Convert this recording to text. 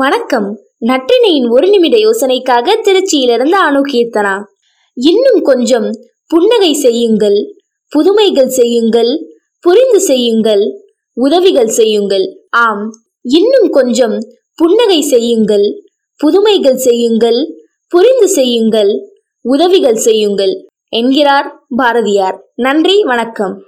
வணக்கம். நற்றினையின் ஒரு நிமிட யோசனைக்காக திருச்சியிலிருந்து அணு கீர்த்தனா இன்னும் கொஞ்சம் புன்னகை செய்யுங்கள் புதுமைகள் செய்யுங்கள் புரிந்து செய்யுங்கள் உதவிகள் செய்யுங்கள். ஆம் இன்னும் கொஞ்சம் புன்னகை செய்யுங்கள் புதுமைகள் செய்யுங்கள் புரிந்து செய்யுங்கள் உதவிகள் செய்யுங்கள் என்கிறார் பாரதியார். நன்றி வணக்கம்.